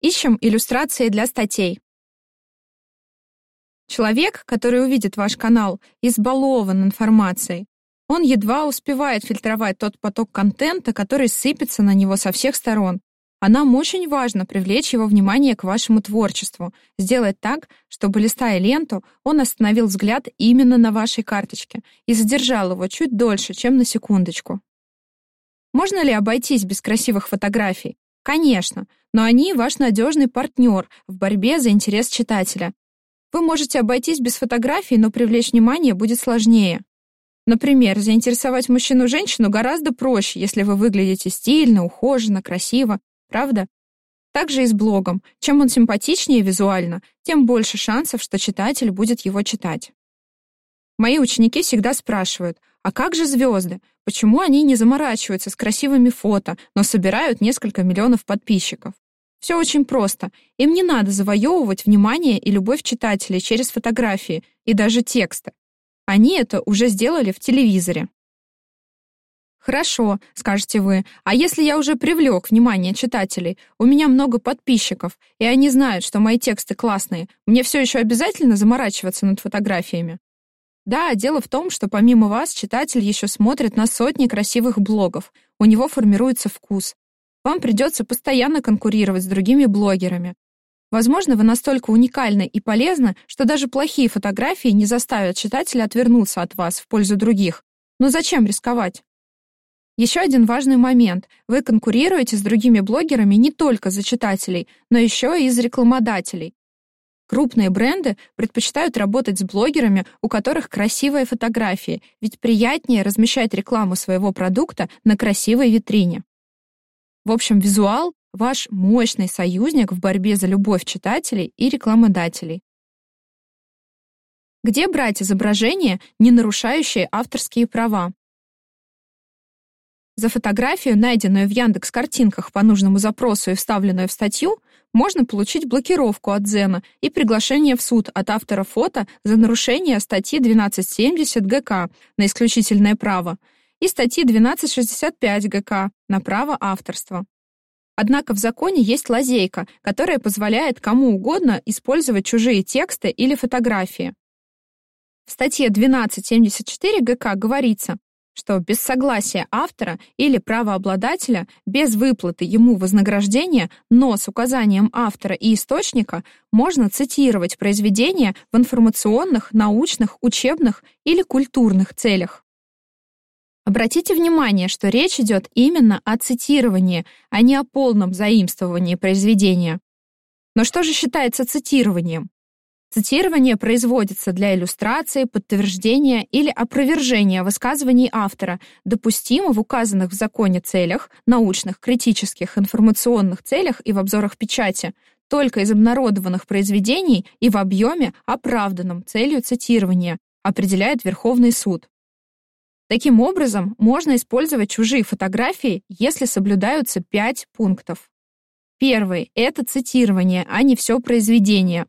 Ищем иллюстрации для статей. Человек, который увидит ваш канал, избалован информацией. Он едва успевает фильтровать тот поток контента, который сыпется на него со всех сторон. А нам очень важно привлечь его внимание к вашему творчеству, сделать так, чтобы, листая ленту, он остановил взгляд именно на вашей карточке и задержал его чуть дольше, чем на секундочку. Можно ли обойтись без красивых фотографий? Конечно, но они ваш надежный партнер в борьбе за интерес читателя. Вы можете обойтись без фотографий, но привлечь внимание будет сложнее. Например, заинтересовать мужчину-женщину гораздо проще, если вы выглядите стильно, ухоженно, красиво, правда? Также и с блогом. Чем он симпатичнее визуально, тем больше шансов, что читатель будет его читать. Мои ученики всегда спрашивают, а как же звезды? Почему они не заморачиваются с красивыми фото, но собирают несколько миллионов подписчиков? Все очень просто. Им не надо завоевывать внимание и любовь читателей через фотографии и даже тексты. Они это уже сделали в телевизоре. Хорошо, скажете вы, а если я уже привлек внимание читателей, у меня много подписчиков, и они знают, что мои тексты классные, мне все еще обязательно заморачиваться над фотографиями? Да, дело в том, что помимо вас читатель еще смотрит на сотни красивых блогов, у него формируется вкус. Вам придется постоянно конкурировать с другими блогерами. Возможно, вы настолько уникальны и полезны, что даже плохие фотографии не заставят читателя отвернуться от вас в пользу других. Но зачем рисковать? Еще один важный момент. Вы конкурируете с другими блогерами не только за читателей, но еще и из рекламодателей. Крупные бренды предпочитают работать с блогерами, у которых красивые фотографии, ведь приятнее размещать рекламу своего продукта на красивой витрине. В общем, визуал — ваш мощный союзник в борьбе за любовь читателей и рекламодателей. Где брать изображения, не нарушающие авторские права? За фотографию, найденную в Яндекс картинках по нужному запросу и вставленную в статью, можно получить блокировку от Зена и приглашение в суд от автора фото за нарушение статьи 1270 ГК на исключительное право и статьи 1265 ГК на право авторства. Однако в законе есть лазейка, которая позволяет кому угодно использовать чужие тексты или фотографии. В статье 1274 ГК говорится, что без согласия автора или правообладателя, без выплаты ему вознаграждения, но с указанием автора и источника можно цитировать произведение в информационных, научных, учебных или культурных целях. Обратите внимание, что речь идет именно о цитировании, а не о полном заимствовании произведения. Но что же считается цитированием? Цитирование производится для иллюстрации, подтверждения или опровержения высказываний автора, допустимо в указанных в законе целях, научных, критических, информационных целях и в обзорах печати, только из обнародованных произведений и в объеме, оправданном целью цитирования, определяет Верховный суд. Таким образом, можно использовать чужие фотографии, если соблюдаются пять пунктов. Первый — это цитирование, а не все произведение,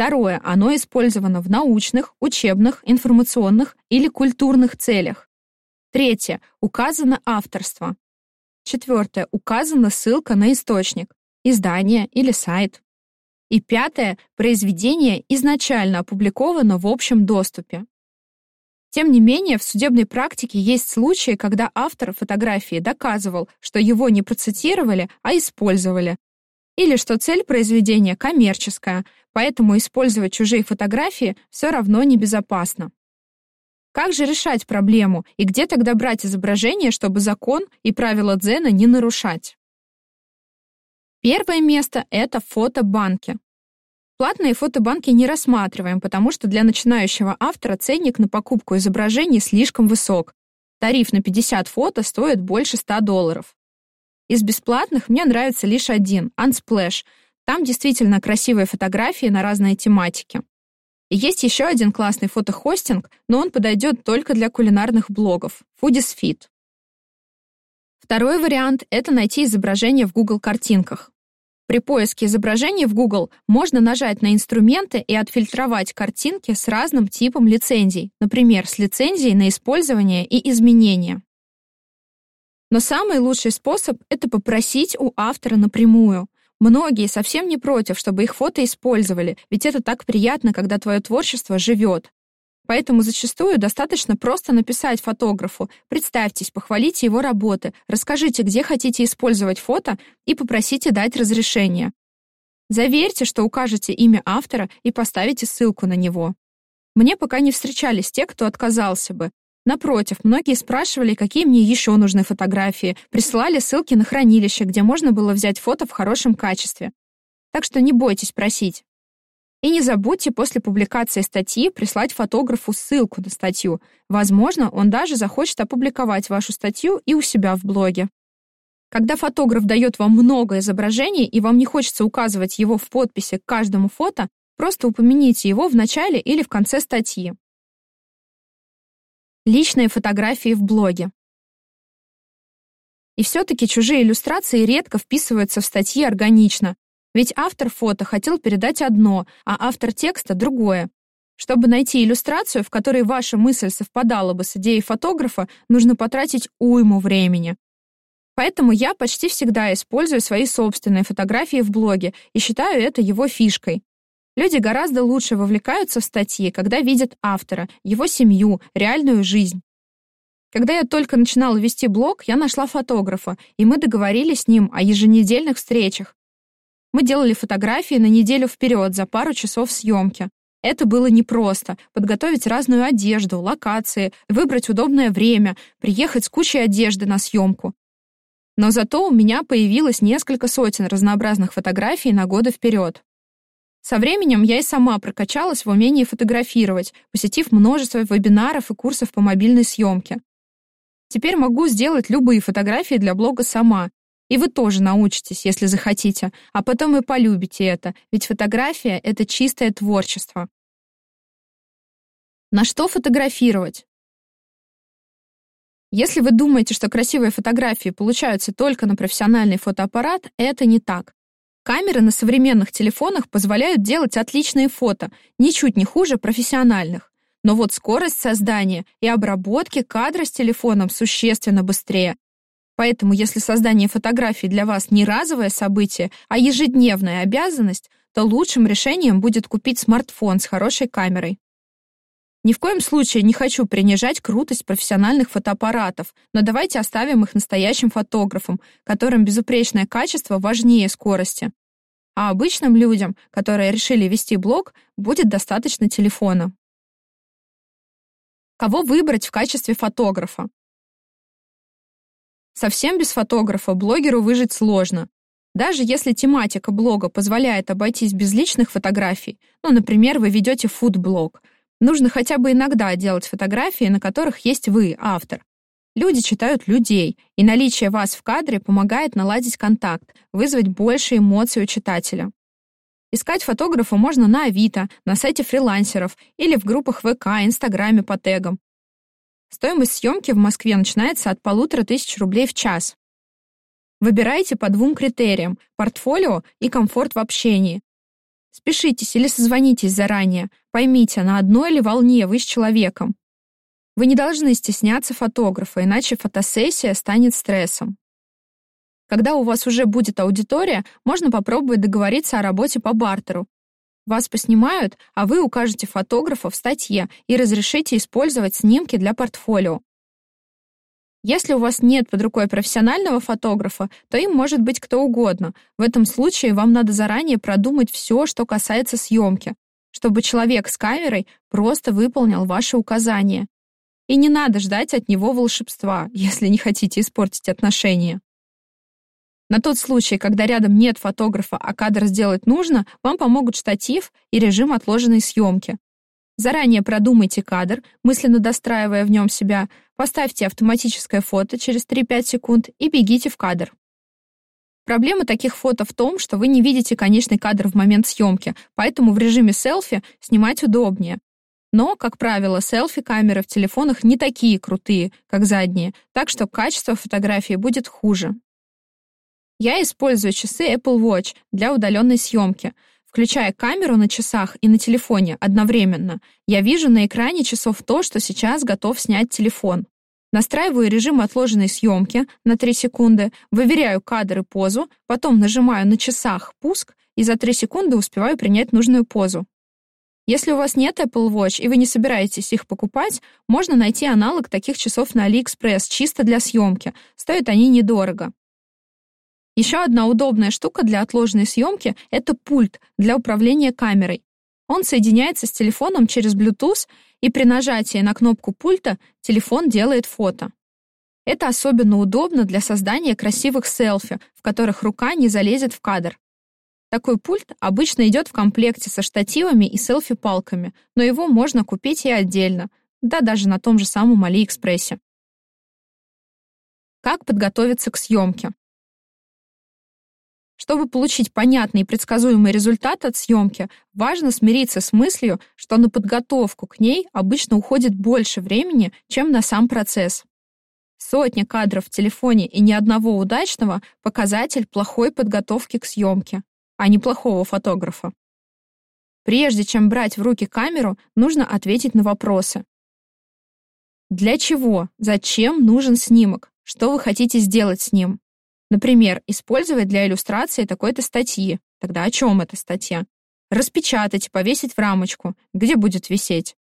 Второе, оно использовано в научных, учебных, информационных или культурных целях. Третье, указано авторство. Четвертое, указана ссылка на источник, издание или сайт. И пятое, произведение изначально опубликовано в общем доступе. Тем не менее, в судебной практике есть случаи, когда автор фотографии доказывал, что его не процитировали, а использовали, или что цель произведения коммерческая, поэтому использовать чужие фотографии все равно небезопасно. Как же решать проблему и где тогда брать изображение, чтобы закон и правила Дзена не нарушать? Первое место — это фотобанки. Платные фотобанки не рассматриваем, потому что для начинающего автора ценник на покупку изображений слишком высок. Тариф на 50 фото стоит больше 100 долларов. Из бесплатных мне нравится лишь один — Unsplash. Там действительно красивые фотографии на разные тематики. И есть еще один классный фотохостинг, но он подойдет только для кулинарных блогов — Foodies Второй вариант — это найти изображение в Google картинках. При поиске изображений в Google можно нажать на инструменты и отфильтровать картинки с разным типом лицензий, например, с лицензией на использование и изменение. Но самый лучший способ — это попросить у автора напрямую. Многие совсем не против, чтобы их фото использовали, ведь это так приятно, когда твое творчество живет. Поэтому зачастую достаточно просто написать фотографу, представьтесь, похвалите его работы, расскажите, где хотите использовать фото и попросите дать разрешение. Заверьте, что укажете имя автора и поставите ссылку на него. Мне пока не встречались те, кто отказался бы. Напротив, многие спрашивали, какие мне еще нужны фотографии, присылали ссылки на хранилище, где можно было взять фото в хорошем качестве. Так что не бойтесь просить. И не забудьте после публикации статьи прислать фотографу ссылку на статью. Возможно, он даже захочет опубликовать вашу статью и у себя в блоге. Когда фотограф дает вам много изображений и вам не хочется указывать его в подписи к каждому фото, просто упомяните его в начале или в конце статьи. Личные фотографии в блоге. И все-таки чужие иллюстрации редко вписываются в статьи органично, ведь автор фото хотел передать одно, а автор текста — другое. Чтобы найти иллюстрацию, в которой ваша мысль совпадала бы с идеей фотографа, нужно потратить уйму времени. Поэтому я почти всегда использую свои собственные фотографии в блоге и считаю это его фишкой. Люди гораздо лучше вовлекаются в статьи, когда видят автора, его семью, реальную жизнь. Когда я только начинала вести блог, я нашла фотографа, и мы договорились с ним о еженедельных встречах. Мы делали фотографии на неделю вперед за пару часов съемки. Это было непросто — подготовить разную одежду, локации, выбрать удобное время, приехать с кучей одежды на съемку. Но зато у меня появилось несколько сотен разнообразных фотографий на годы вперед. Со временем я и сама прокачалась в умении фотографировать, посетив множество вебинаров и курсов по мобильной съемке. Теперь могу сделать любые фотографии для блога сама. И вы тоже научитесь, если захотите, а потом и полюбите это, ведь фотография — это чистое творчество. На что фотографировать? Если вы думаете, что красивые фотографии получаются только на профессиональный фотоаппарат, это не так. Камеры на современных телефонах позволяют делать отличные фото, ничуть не хуже профессиональных. Но вот скорость создания и обработки кадра с телефоном существенно быстрее. Поэтому если создание фотографий для вас не разовое событие, а ежедневная обязанность, то лучшим решением будет купить смартфон с хорошей камерой. Ни в коем случае не хочу принижать крутость профессиональных фотоаппаратов, но давайте оставим их настоящим фотографам, которым безупречное качество важнее скорости. А обычным людям, которые решили вести блог, будет достаточно телефона. Кого выбрать в качестве фотографа? Совсем без фотографа блогеру выжить сложно. Даже если тематика блога позволяет обойтись без личных фотографий, ну, например, вы ведете фуд-блог — Нужно хотя бы иногда делать фотографии, на которых есть вы, автор. Люди читают людей, и наличие вас в кадре помогает наладить контакт, вызвать больше эмоций у читателя. Искать фотографа можно на Авито, на сайте фрилансеров или в группах ВК, Инстаграме по тегам. Стоимость съемки в Москве начинается от полутора тысяч рублей в час. Выбирайте по двум критериям – портфолио и комфорт в общении. Спешитесь или созвонитесь заранее. Поймите, на одной ли волне вы с человеком. Вы не должны стесняться фотографа, иначе фотосессия станет стрессом. Когда у вас уже будет аудитория, можно попробовать договориться о работе по бартеру. Вас поснимают, а вы укажете фотографа в статье и разрешите использовать снимки для портфолио. Если у вас нет под рукой профессионального фотографа, то им может быть кто угодно. В этом случае вам надо заранее продумать все, что касается съемки, чтобы человек с камерой просто выполнял ваши указания. И не надо ждать от него волшебства, если не хотите испортить отношения. На тот случай, когда рядом нет фотографа, а кадр сделать нужно, вам помогут штатив и режим отложенной съемки. Заранее продумайте кадр, мысленно достраивая в нем себя, поставьте автоматическое фото через 3-5 секунд и бегите в кадр. Проблема таких фото в том, что вы не видите конечный кадр в момент съемки, поэтому в режиме селфи снимать удобнее. Но, как правило, селфи-камеры в телефонах не такие крутые, как задние, так что качество фотографии будет хуже. Я использую часы Apple Watch для удаленной съемки — Включая камеру на часах и на телефоне одновременно, я вижу на экране часов то, что сейчас готов снять телефон. Настраиваю режим отложенной съемки на 3 секунды, выверяю кадр и позу, потом нажимаю на часах «Пуск» и за 3 секунды успеваю принять нужную позу. Если у вас нет Apple Watch и вы не собираетесь их покупать, можно найти аналог таких часов на AliExpress чисто для съемки. Стоят они недорого. Еще одна удобная штука для отложенной съемки — это пульт для управления камерой. Он соединяется с телефоном через Bluetooth, и при нажатии на кнопку пульта телефон делает фото. Это особенно удобно для создания красивых селфи, в которых рука не залезет в кадр. Такой пульт обычно идет в комплекте со штативами и селфи-палками, но его можно купить и отдельно, да даже на том же самом Алиэкспрессе. Как подготовиться к съемке? Чтобы получить понятный и предсказуемый результат от съемки, важно смириться с мыслью, что на подготовку к ней обычно уходит больше времени, чем на сам процесс. Сотня кадров в телефоне и ни одного удачного — показатель плохой подготовки к съемке а не плохого фотографа. Прежде чем брать в руки камеру, нужно ответить на вопросы. Для чего, зачем нужен снимок? Что вы хотите сделать с ним? Например, использовать для иллюстрации такой-то статьи. Тогда о чем эта статья? Распечатать, повесить в рамочку. Где будет висеть?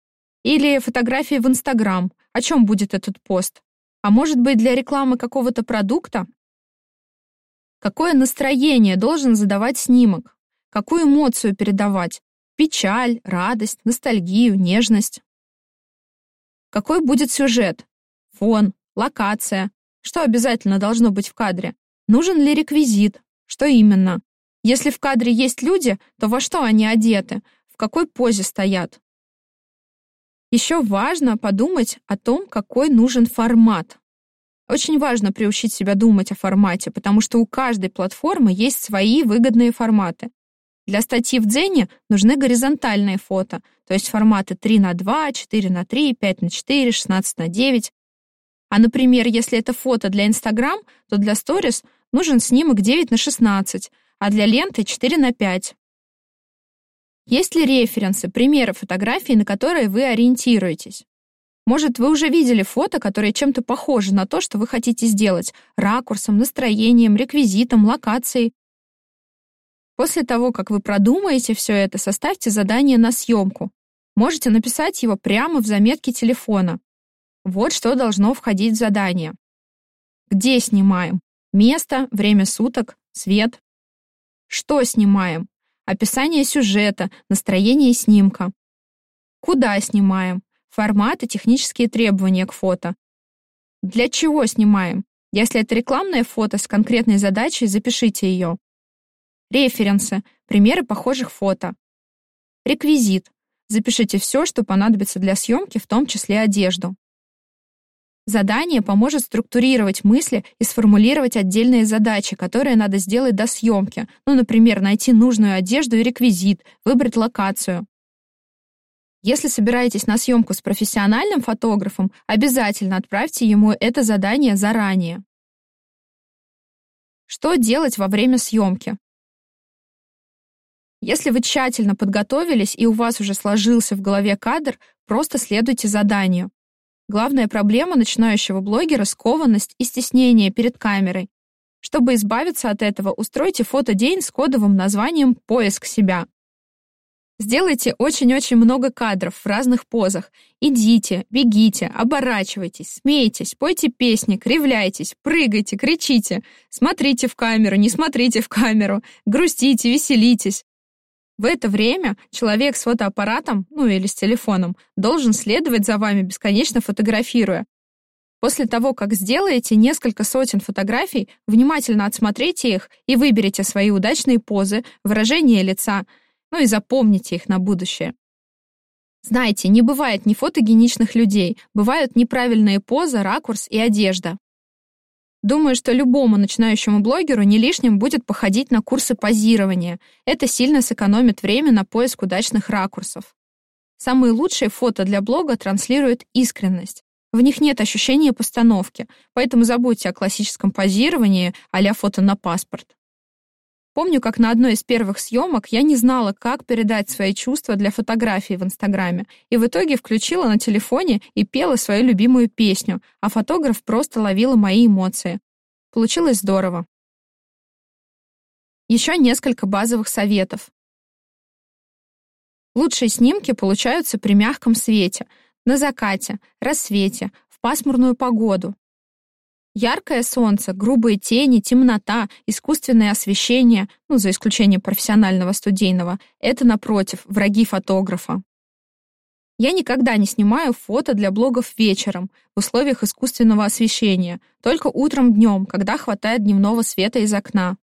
Или фотографии в Инстаграм. О чем будет этот пост? А может быть, для рекламы какого-то продукта? Какое настроение должен задавать снимок? Какую эмоцию передавать? Печаль, радость, ностальгию, нежность? Какой будет сюжет? Фон, локация? Что обязательно должно быть в кадре? Нужен ли реквизит? Что именно? Если в кадре есть люди, то во что они одеты? В какой позе стоят? Еще важно подумать о том, какой нужен формат. Очень важно приучить себя думать о формате, потому что у каждой платформы есть свои выгодные форматы. Для статьи в Дзене нужны горизонтальные фото, то есть форматы 3 на 2, 4 на 3, 5 на 4, 16 на 9. А, например, если это фото для Instagram, то для Stories нужен снимок 9 на 16, а для ленты 4 на 5. Есть ли референсы, примеры фотографий, на которые вы ориентируетесь? Может, вы уже видели фото, которые чем-то похожи на то, что вы хотите сделать, ракурсом, настроением, реквизитом, локацией. После того, как вы продумаете все это, составьте задание на съемку. Можете написать его прямо в заметке телефона. Вот что должно входить в задание. Где снимаем? Место, время суток, свет. Что снимаем? Описание сюжета, настроение снимка. Куда снимаем? формат и технические требования к фото. Для чего снимаем? Если это рекламное фото с конкретной задачей, запишите ее. Референсы, примеры похожих фото. Реквизит. Запишите все, что понадобится для съемки, в том числе одежду. Задание поможет структурировать мысли и сформулировать отдельные задачи, которые надо сделать до съемки. Ну, например, найти нужную одежду и реквизит, выбрать локацию. Если собираетесь на съемку с профессиональным фотографом, обязательно отправьте ему это задание заранее. Что делать во время съемки? Если вы тщательно подготовились и у вас уже сложился в голове кадр, просто следуйте заданию. Главная проблема начинающего блогера — скованность и стеснение перед камерой. Чтобы избавиться от этого, устройте фотодень с кодовым названием «Поиск себя». Сделайте очень-очень много кадров в разных позах. Идите, бегите, оборачивайтесь, смейтесь, пойте песни, кривляйтесь, прыгайте, кричите, смотрите в камеру, не смотрите в камеру, грустите, веселитесь. В это время человек с фотоаппаратом, ну или с телефоном, должен следовать за вами, бесконечно фотографируя. После того, как сделаете несколько сотен фотографий, внимательно отсмотрите их и выберите свои удачные позы, выражение лица — ну и запомните их на будущее. Знаете, не бывает нефотогеничных людей, бывают неправильные позы, ракурс и одежда. Думаю, что любому начинающему блогеру не лишним будет походить на курсы позирования. Это сильно сэкономит время на поиск удачных ракурсов. Самые лучшие фото для блога транслируют искренность. В них нет ощущения постановки, поэтому забудьте о классическом позировании а фото на паспорт. Помню, как на одной из первых съемок я не знала, как передать свои чувства для фотографий в Инстаграме, и в итоге включила на телефоне и пела свою любимую песню, а фотограф просто ловила мои эмоции. Получилось здорово. Еще несколько базовых советов. Лучшие снимки получаются при мягком свете, на закате, рассвете, в пасмурную погоду. Яркое солнце, грубые тени, темнота, искусственное освещение, ну, за исключением профессионального студийного, это, напротив, враги фотографа. Я никогда не снимаю фото для блогов вечером, в условиях искусственного освещения, только утром-днем, когда хватает дневного света из окна.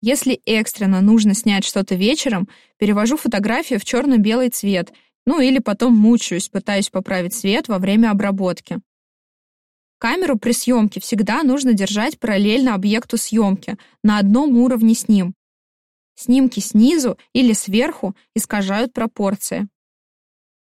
Если экстренно нужно снять что-то вечером, перевожу фотографию в черно-белый цвет, ну или потом мучаюсь, пытаюсь поправить свет во время обработки. Камеру при съемке всегда нужно держать параллельно объекту съемки, на одном уровне с ним. Снимки снизу или сверху искажают пропорции.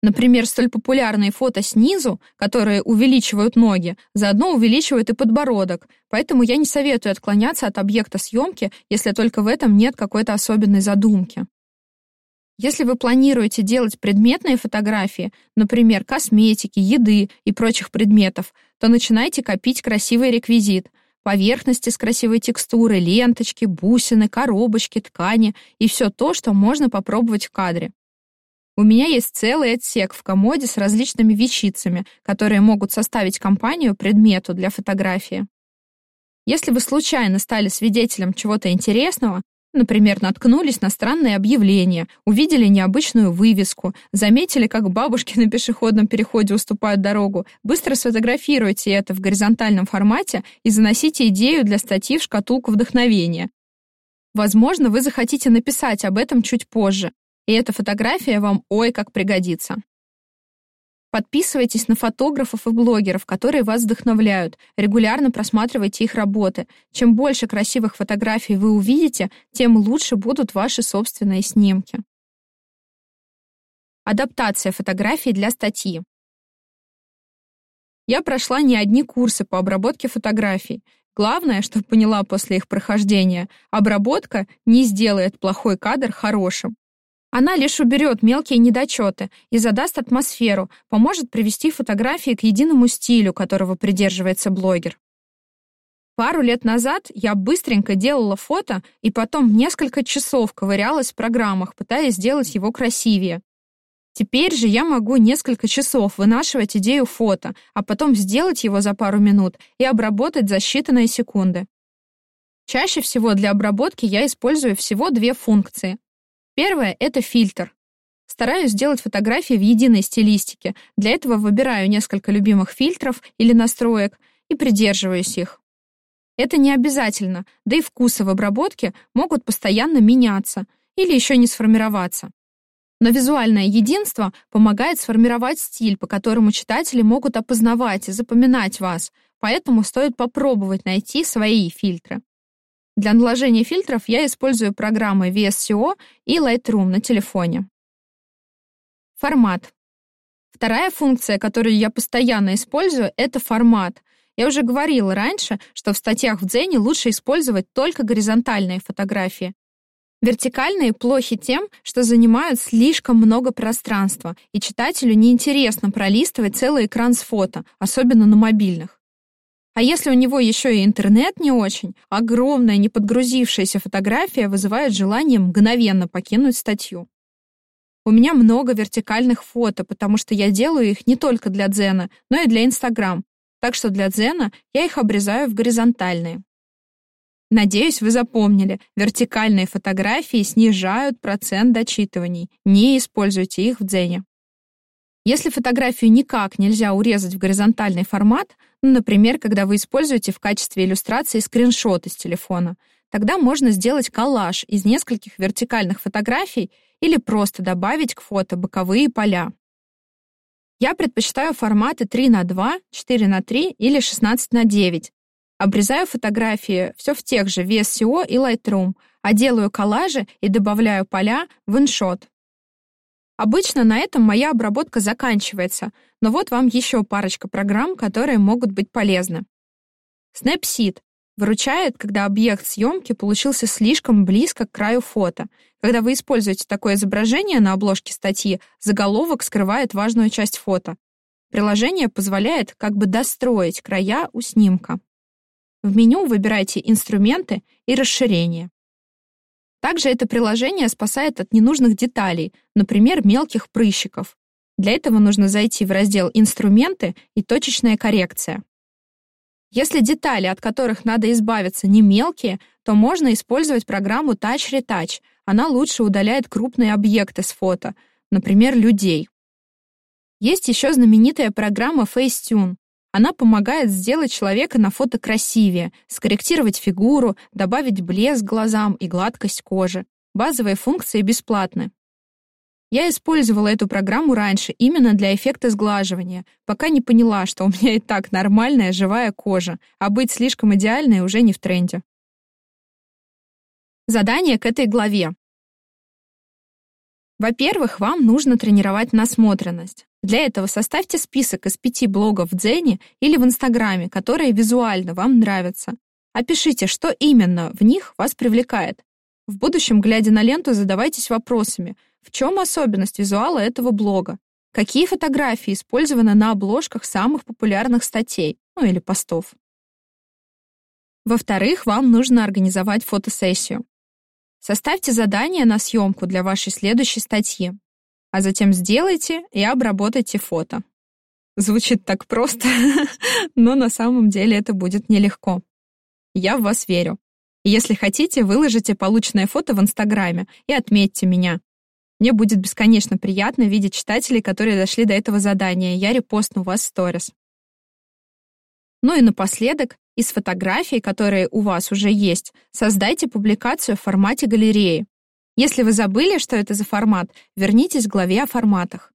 Например, столь популярные фото снизу, которые увеличивают ноги, заодно увеличивают и подбородок, поэтому я не советую отклоняться от объекта съемки, если только в этом нет какой-то особенной задумки. Если вы планируете делать предметные фотографии, например, косметики, еды и прочих предметов, то начинайте копить красивый реквизит. Поверхности с красивой текстурой, ленточки, бусины, коробочки, ткани и все то, что можно попробовать в кадре. У меня есть целый отсек в комоде с различными вещицами, которые могут составить компанию предмету для фотографии. Если вы случайно стали свидетелем чего-то интересного, Например, наткнулись на странное объявление, увидели необычную вывеску, заметили, как бабушки на пешеходном переходе уступают дорогу. Быстро сфотографируйте это в горизонтальном формате и заносите идею для статьи в шкатулку вдохновения. Возможно, вы захотите написать об этом чуть позже, и эта фотография вам ой как пригодится. Подписывайтесь на фотографов и блогеров, которые вас вдохновляют. Регулярно просматривайте их работы. Чем больше красивых фотографий вы увидите, тем лучше будут ваши собственные снимки. Адаптация фотографий для статьи. Я прошла не одни курсы по обработке фотографий. Главное, что поняла после их прохождения, обработка не сделает плохой кадр хорошим. Она лишь уберет мелкие недочеты и задаст атмосферу, поможет привести фотографии к единому стилю, которого придерживается блогер. Пару лет назад я быстренько делала фото и потом несколько часов ковырялась в программах, пытаясь сделать его красивее. Теперь же я могу несколько часов вынашивать идею фото, а потом сделать его за пару минут и обработать за считанные секунды. Чаще всего для обработки я использую всего две функции Первое — это фильтр. Стараюсь сделать фотографии в единой стилистике. Для этого выбираю несколько любимых фильтров или настроек и придерживаюсь их. Это не обязательно, да и вкусы в обработке могут постоянно меняться или еще не сформироваться. Но визуальное единство помогает сформировать стиль, по которому читатели могут опознавать и запоминать вас, поэтому стоит попробовать найти свои фильтры. Для наложения фильтров я использую программы VSCO и Lightroom на телефоне. Формат. Вторая функция, которую я постоянно использую, это формат. Я уже говорила раньше, что в статьях в Дзене лучше использовать только горизонтальные фотографии. Вертикальные плохи тем, что занимают слишком много пространства, и читателю неинтересно пролистывать целый экран с фото, особенно на мобильных. А если у него еще и интернет не очень, огромная неподгрузившаяся фотография вызывает желание мгновенно покинуть статью. У меня много вертикальных фото, потому что я делаю их не только для Дзена, но и для Инстаграм. Так что для Дзена я их обрезаю в горизонтальные. Надеюсь, вы запомнили, вертикальные фотографии снижают процент дочитываний. Не используйте их в Дзене. Если фотографию никак нельзя урезать в горизонтальный формат, ну, например, когда вы используете в качестве иллюстрации скриншот из телефона, тогда можно сделать коллаж из нескольких вертикальных фотографий или просто добавить к фото боковые поля. Я предпочитаю форматы 3 на 2, 4 на 3 или 16 на 9. Обрезаю фотографии все в тех же VSCO и Lightroom, а делаю коллажи и добавляю поля в InShot. Обычно на этом моя обработка заканчивается, но вот вам еще парочка программ, которые могут быть полезны. Snapseed Выручает, когда объект съемки получился слишком близко к краю фото. Когда вы используете такое изображение на обложке статьи, заголовок скрывает важную часть фото. Приложение позволяет как бы достроить края у снимка. В меню выбирайте «Инструменты» и «Расширение». Также это приложение спасает от ненужных деталей, например, мелких прыщиков. Для этого нужно зайти в раздел «Инструменты» и «Точечная коррекция». Если детали, от которых надо избавиться, не мелкие, то можно использовать программу Touch Retouch. Она лучше удаляет крупные объекты с фото, например, людей. Есть еще знаменитая программа Facetune. Она помогает сделать человека на фото красивее, скорректировать фигуру, добавить блеск глазам и гладкость кожи. Базовые функции бесплатны. Я использовала эту программу раньше именно для эффекта сглаживания, пока не поняла, что у меня и так нормальная живая кожа, а быть слишком идеальной уже не в тренде. Задание к этой главе. Во-первых, вам нужно тренировать насмотренность. Для этого составьте список из пяти блогов в Дзене или в Инстаграме, которые визуально вам нравятся. Опишите, что именно в них вас привлекает. В будущем, глядя на ленту, задавайтесь вопросами. В чем особенность визуала этого блога? Какие фотографии использованы на обложках самых популярных статей, ну или постов? Во-вторых, вам нужно организовать фотосессию. Составьте задание на съемку для вашей следующей статьи а затем сделайте и обработайте фото. Звучит так просто, но на самом деле это будет нелегко. Я в вас верю. Если хотите, выложите полученное фото в Инстаграме и отметьте меня. Мне будет бесконечно приятно видеть читателей, которые дошли до этого задания. Я репостну вас в сторис. Ну и напоследок, из фотографий, которые у вас уже есть, создайте публикацию в формате галереи. Если вы забыли, что это за формат, вернитесь к главе о форматах.